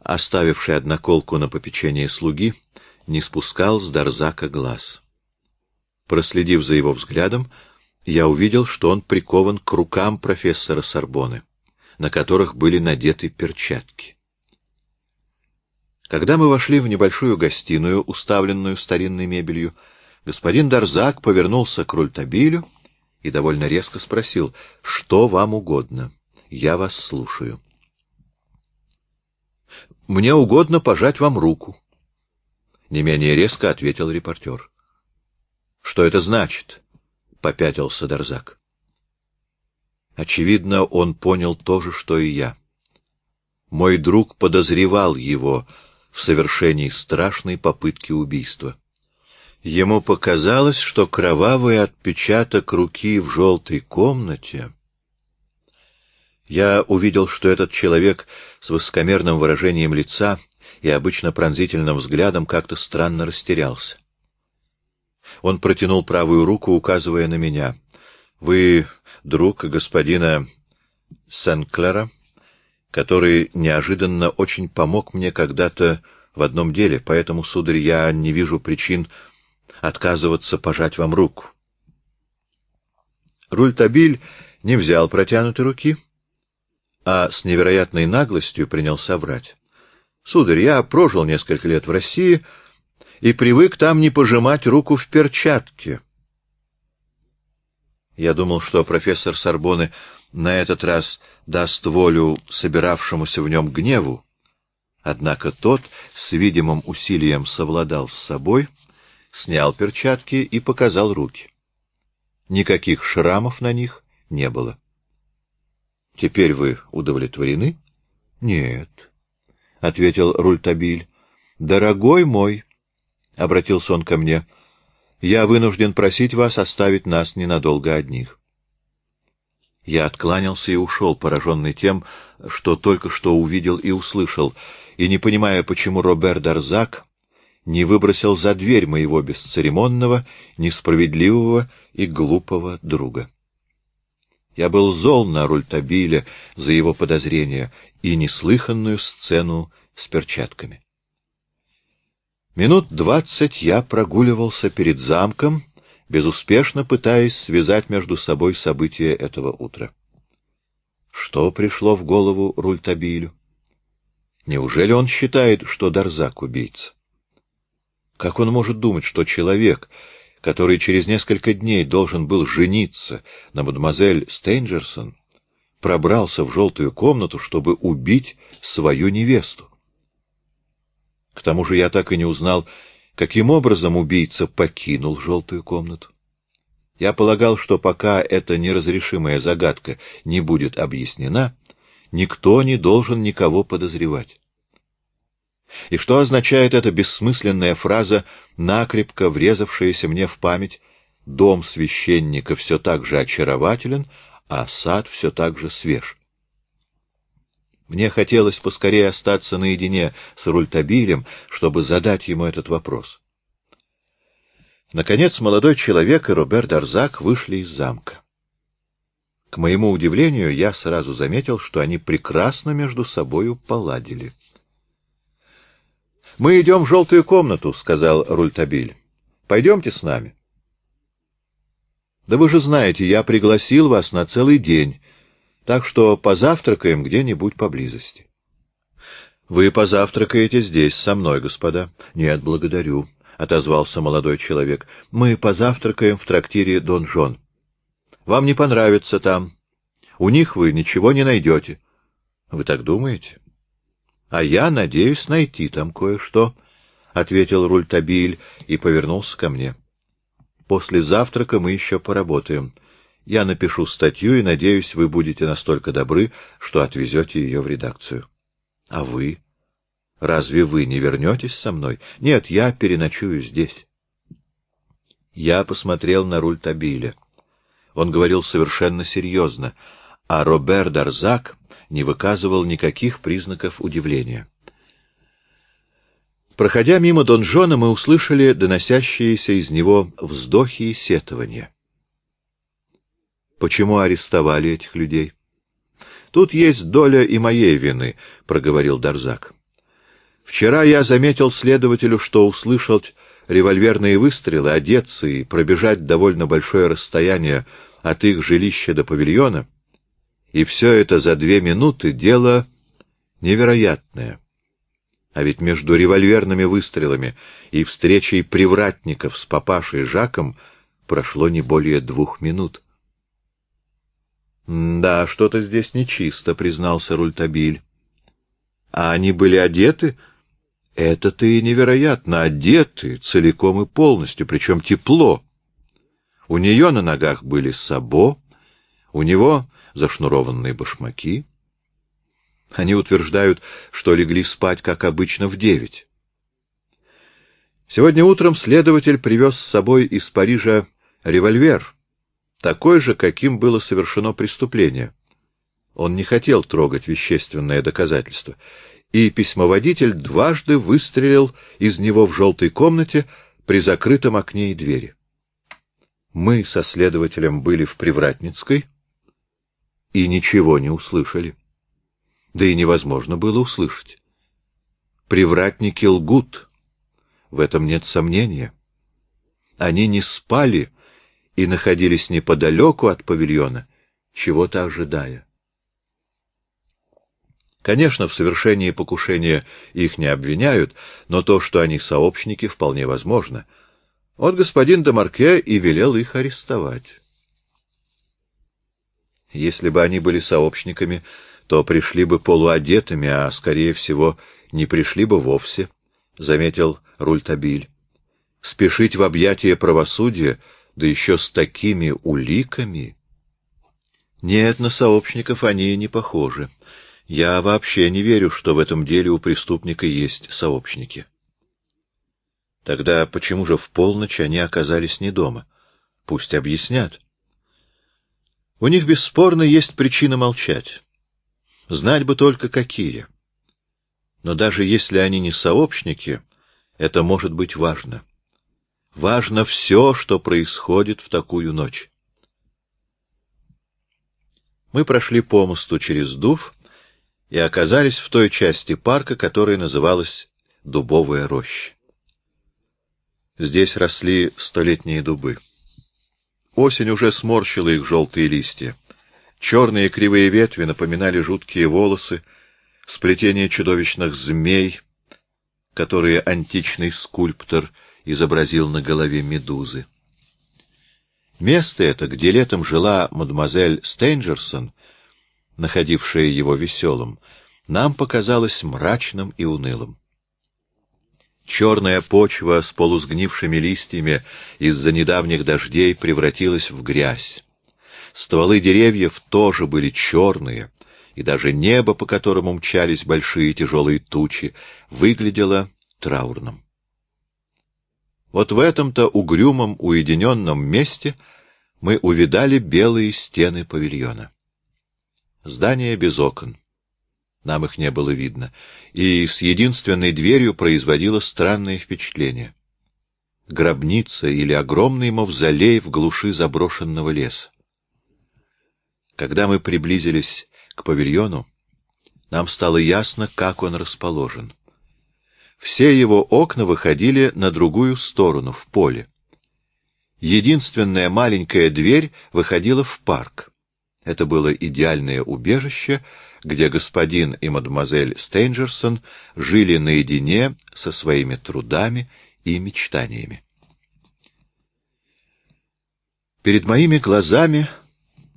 оставивший одноколку на попечение слуги, не спускал с Дарзака глаз. Проследив за его взглядом, я увидел, что он прикован к рукам профессора Сорбоны, на которых были надеты перчатки. Когда мы вошли в небольшую гостиную, уставленную старинной мебелью, господин Дарзак повернулся к Рультабилю и довольно резко спросил, что вам угодно. Я вас слушаю. Мне угодно пожать вам руку. Не менее резко ответил репортер. Что это значит? Попятился Дарзак. Очевидно, он понял то же, что и я. Мой друг подозревал его в совершении страшной попытки убийства. Ему показалось, что кровавый отпечаток руки в желтой комнате я увидел, что этот человек с высокомерным выражением лица и обычно пронзительным взглядом как-то странно растерялся. Он протянул правую руку, указывая на меня. — Вы друг господина Сенклера, который неожиданно очень помог мне когда-то в одном деле, поэтому, сударь, я не вижу причин отказываться пожать вам руку. Рультабиль не взял протянутой руки — а с невероятной наглостью принялся врать. «Сударь, я прожил несколько лет в России и привык там не пожимать руку в перчатке». Я думал, что профессор Сорбоны на этот раз даст волю собиравшемуся в нем гневу, однако тот с видимым усилием совладал с собой, снял перчатки и показал руки. Никаких шрамов на них не было. — Теперь вы удовлетворены? — Нет, — ответил Рультабиль. — Дорогой мой, — обратился он ко мне, — я вынужден просить вас оставить нас ненадолго одних. Я откланялся и ушел, пораженный тем, что только что увидел и услышал, и не понимая, почему Робер Дарзак не выбросил за дверь моего бесцеремонного, несправедливого и глупого друга. Я был зол на Рультабиля за его подозрения и неслыханную сцену с перчатками. Минут двадцать я прогуливался перед замком, безуспешно пытаясь связать между собой события этого утра. Что пришло в голову Рультабилю? Неужели он считает, что Дарзак убийца? Как он может думать, что человек, который через несколько дней должен был жениться на мадемуазель Стейнджерсон, пробрался в желтую комнату, чтобы убить свою невесту. К тому же я так и не узнал, каким образом убийца покинул желтую комнату. Я полагал, что пока эта неразрешимая загадка не будет объяснена, никто не должен никого подозревать. И что означает эта бессмысленная фраза, накрепко врезавшаяся мне в память «Дом священника все так же очарователен, а сад все так же свеж». Мне хотелось поскорее остаться наедине с Рультабилем, чтобы задать ему этот вопрос. Наконец молодой человек и Роберт Дарзак вышли из замка. К моему удивлению, я сразу заметил, что они прекрасно между собою поладили. Мы идем в желтую комнату, — сказал Рультабиль. — Пойдемте с нами. — Да вы же знаете, я пригласил вас на целый день, так что позавтракаем где-нибудь поблизости. — Вы позавтракаете здесь со мной, господа. — Нет, благодарю, — отозвался молодой человек. — Мы позавтракаем в трактире Дон Жон. Вам не понравится там. У них вы ничего не найдете. — Вы так думаете? — А я надеюсь найти там кое-что, — ответил Рультабиль и повернулся ко мне. — После завтрака мы еще поработаем. Я напишу статью и, надеюсь, вы будете настолько добры, что отвезете ее в редакцию. — А вы? Разве вы не вернетесь со мной? Нет, я переночую здесь. Я посмотрел на Рультабиля. Он говорил совершенно серьезно, а Робер Дарзак не выказывал никаких признаков удивления. Проходя мимо донжона, мы услышали доносящиеся из него вздохи и сетования. Почему арестовали этих людей? Тут есть доля и моей вины, проговорил Дарзак. Вчера я заметил следователю, что услышал револьверные выстрелы, одеться и пробежать довольно большое расстояние от их жилища до павильона, и все это за две минуты — дело невероятное. А ведь между револьверными выстрелами и встречей привратников с папашей Жаком прошло не более двух минут. — Да, что-то здесь нечисто, — признался Рультабиль. — А они были одеты? — Это-то и невероятно, одеты целиком и полностью, причем тепло. У нее на ногах были сабо, у него зашнурованные башмаки. Они утверждают, что легли спать, как обычно, в девять. Сегодня утром следователь привез с собой из Парижа револьвер, такой же, каким было совершено преступление. Он не хотел трогать вещественное доказательство, и письмоводитель дважды выстрелил из него в желтой комнате при закрытом окне и двери. Мы со следователем были в Привратницкой и ничего не услышали да и невозможно было услышать. Привратники лгут, в этом нет сомнения. Они не спали и находились неподалеку от павильона, чего-то ожидая. Конечно, в совершении покушения их не обвиняют, но то, что они сообщники, вполне возможно. Вот господин Демарке и велел их арестовать. Если бы они были сообщниками, то пришли бы полуодетыми, а, скорее всего, не пришли бы вовсе, — заметил Рультабиль. Спешить в объятия правосудия, да еще с такими уликами... Нет, на сообщников они не похожи. Я вообще не верю, что в этом деле у преступника есть сообщники. Тогда почему же в полночь они оказались не дома? Пусть объяснят. У них бесспорно есть причина молчать. Знать бы только какие. Но даже если они не сообщники, это может быть важно. Важно все, что происходит в такую ночь. Мы прошли по мосту через Дув и оказались в той части парка, которая называлась Дубовая роща. Здесь росли столетние дубы. Осень уже сморщила их желтые листья. Черные кривые ветви напоминали жуткие волосы, сплетение чудовищных змей, которые античный скульптор изобразил на голове медузы. Место это, где летом жила мадемуазель Стейнджерсон, находившая его веселым, нам показалось мрачным и унылым. Черная почва с полусгнившими листьями из-за недавних дождей превратилась в грязь. Стволы деревьев тоже были черные, и даже небо, по которому мчались большие тяжелые тучи, выглядело траурным. Вот в этом-то угрюмом уединенном месте мы увидали белые стены павильона. Здание без окон. Нам их не было видно, и с единственной дверью производило странное впечатление. Гробница или огромный мавзолей в глуши заброшенного леса. Когда мы приблизились к павильону, нам стало ясно, как он расположен. Все его окна выходили на другую сторону, в поле. Единственная маленькая дверь выходила в парк. Это было идеальное убежище, где господин и мадемуазель Стейнджерсон жили наедине со своими трудами и мечтаниями. Перед моими глазами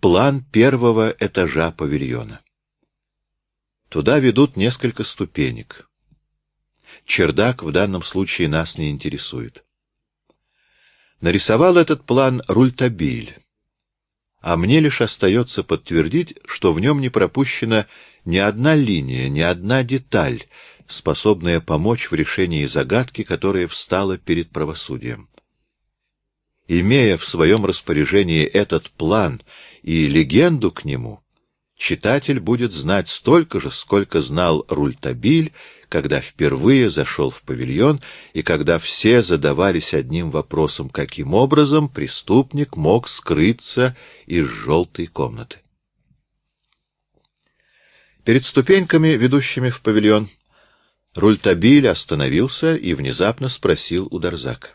план первого этажа павильона. Туда ведут несколько ступенек. Чердак в данном случае нас не интересует. Нарисовал этот план Рультабиль, а мне лишь остается подтвердить, что в нем не пропущена ни одна линия, ни одна деталь, способная помочь в решении загадки, которая встала перед правосудием. Имея в своем распоряжении этот план и легенду к нему, читатель будет знать столько же, сколько знал Рультабиль, когда впервые зашел в павильон и когда все задавались одним вопросом, каким образом преступник мог скрыться из желтой комнаты. Перед ступеньками, ведущими в павильон, Рультабиль остановился и внезапно спросил у Дарзака.